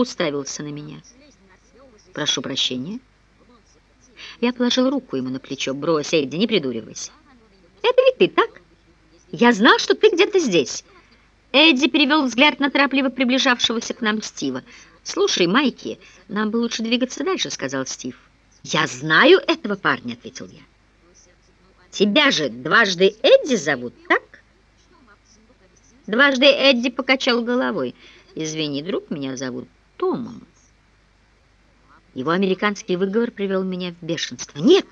уставился на меня. «Прошу прощения». Я положил руку ему на плечо. «Брось, Эдди, не придуривайся». «Это ведь ты, так? Я знал, что ты где-то здесь». Эдди перевел взгляд на торопливо приближавшегося к нам Стива. «Слушай, Майки, нам бы лучше двигаться дальше», — сказал Стив. «Я знаю этого парня», — ответил я. «Тебя же дважды Эдди зовут, так?» Дважды Эдди покачал головой. «Извини, друг, меня зовут Томом». Его американский выговор привел меня в бешенство. «Нет!»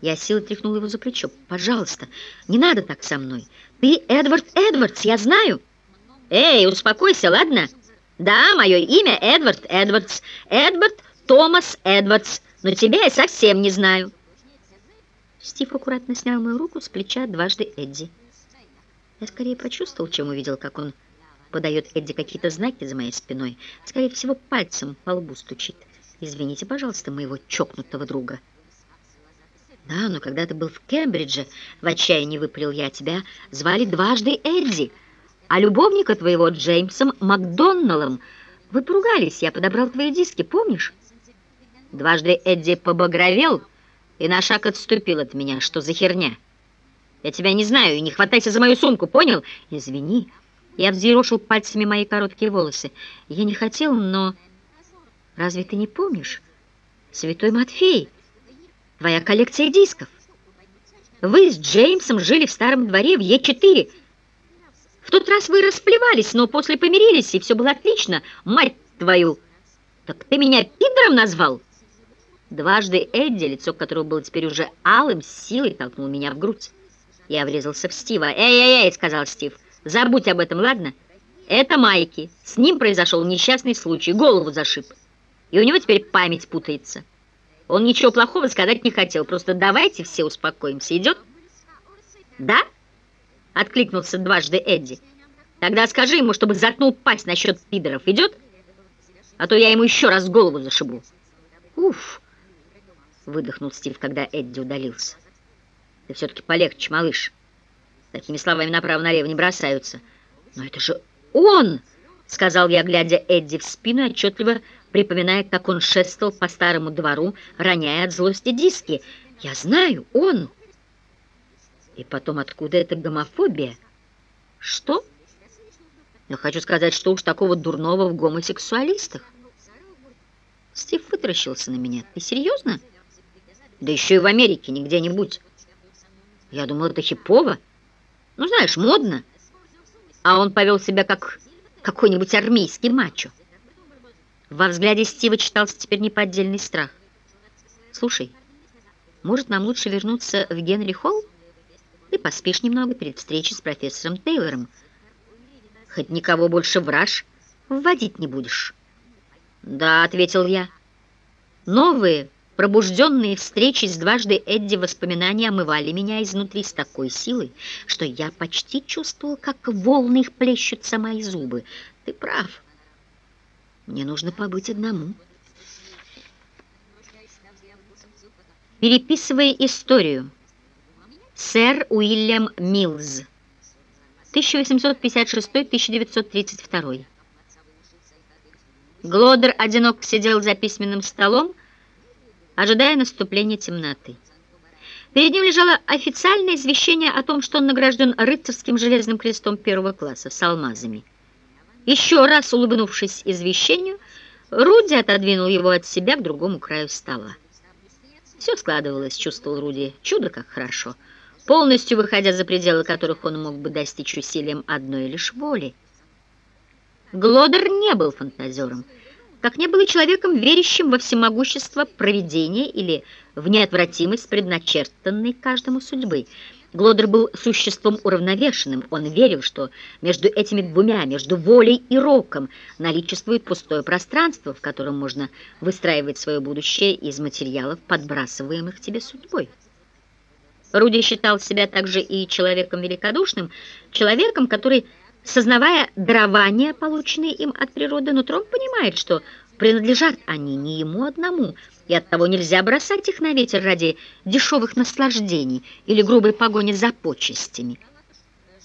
Я силой тряхнула его за плечо. «Пожалуйста, не надо так со мной. Ты Эдвард Эдвардс, я знаю!» «Эй, успокойся, ладно?» «Да, мое имя Эдвард Эдвардс. Эдвард Томас Эдвардс. Но тебя я совсем не знаю». Стив аккуратно снял мою руку с плеча дважды Эдди. Я скорее почувствовал, чем увидел, как он подает Эдди какие-то знаки за моей спиной. Скорее всего, пальцем по лбу стучит. «Извините, пожалуйста, моего чокнутого друга». «Да, но когда ты был в Кембридже, в отчаянии выпалил я тебя, звали дважды Эдди, а любовника твоего Джеймсом Макдоналлом. Вы поругались, я подобрал твои диски, помнишь?» Дважды Эдди побагровел и на шаг отступил от меня. «Что за херня?» Я тебя не знаю, и не хватайся за мою сумку, понял? Извини. Я взъерошил пальцами мои короткие волосы. Я не хотел, но... Разве ты не помнишь? Святой Матфей, твоя коллекция дисков. Вы с Джеймсом жили в старом дворе в Е4. В тот раз вы расплевались, но после помирились, и все было отлично. Мать твою! Так ты меня пидором назвал? Дважды Эдди, лицо которого было теперь уже алым, с силой толкнул меня в грудь. Я врезался в Стива. «Эй-эй-эй!» — сказал Стив. «Забудь об этом, ладно? Это Майки. С ним произошел несчастный случай. Голову зашиб. И у него теперь память путается. Он ничего плохого сказать не хотел. Просто давайте все успокоимся. Идет?» «Да?» — откликнулся дважды Эдди. «Тогда скажи ему, чтобы заткнул пасть насчет пидоров. Идет? А то я ему еще раз голову зашибу». «Уф!» — выдохнул Стив, когда Эдди удалился. Ты все-таки полегче, малыш. Такими словами направо-налево не бросаются. Но это же он, сказал я, глядя Эдди в спину, отчетливо припоминая, как он шествовал по старому двору, роняя от злости диски. Я знаю, он. И потом, откуда эта гомофобия? Что? Я хочу сказать, что уж такого дурного в гомосексуалистах. Стив вытаращился на меня. Ты серьезно? Да еще и в Америке, не где-нибудь. Я думал, это хипово. Ну, знаешь, модно. А он повел себя как какой-нибудь армейский мачо. Во взгляде Стива читался теперь неподдельный страх. «Слушай, может, нам лучше вернуться в Генри Холл? Ты поспишь немного перед встречей с профессором Тейлором. Хоть никого больше враж вводить не будешь». «Да», — ответил я. «Новые...» Пробужденные встречи с дважды Эдди воспоминания омывали меня изнутри с такой силой, что я почти чувствовал, как волны их плещутся мои зубы. Ты прав. Мне нужно побыть одному. Переписывая историю. Сэр Уильям Милз. 1856-1932. Глодер одиноко сидел за письменным столом, ожидая наступления темноты. Перед ним лежало официальное извещение о том, что он награжден рыцарским железным крестом первого класса с алмазами. Еще раз улыбнувшись извещению, Руди отодвинул его от себя к другому краю стола. Все складывалось, чувствовал Руди, чудо как хорошо, полностью выходя за пределы которых он мог бы достичь усилием одной лишь воли. Глодер не был фантазером, как не было человеком, верящим во всемогущество провидения или в неотвратимость предначертанной каждому судьбы. Глодер был существом уравновешенным. Он верил, что между этими двумя, между волей и роком, наличествует пустое пространство, в котором можно выстраивать свое будущее из материалов, подбрасываемых тебе судьбой. Руди считал себя также и человеком великодушным, человеком, который Сознавая дарования, полученные им от природы, нутром понимает, что принадлежат они не ему одному, и оттого нельзя бросать их на ветер ради дешевых наслаждений или грубой погони за почестями.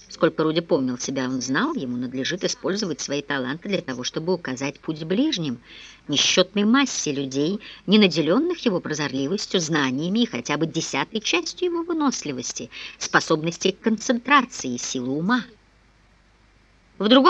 Сколько Руди помнил себя, он знал, ему надлежит использовать свои таланты для того, чтобы указать путь ближним, несчетной массе людей, не наделенных его прозорливостью, знаниями и хотя бы десятой частью его выносливости, способности к концентрации и силы ума. В другом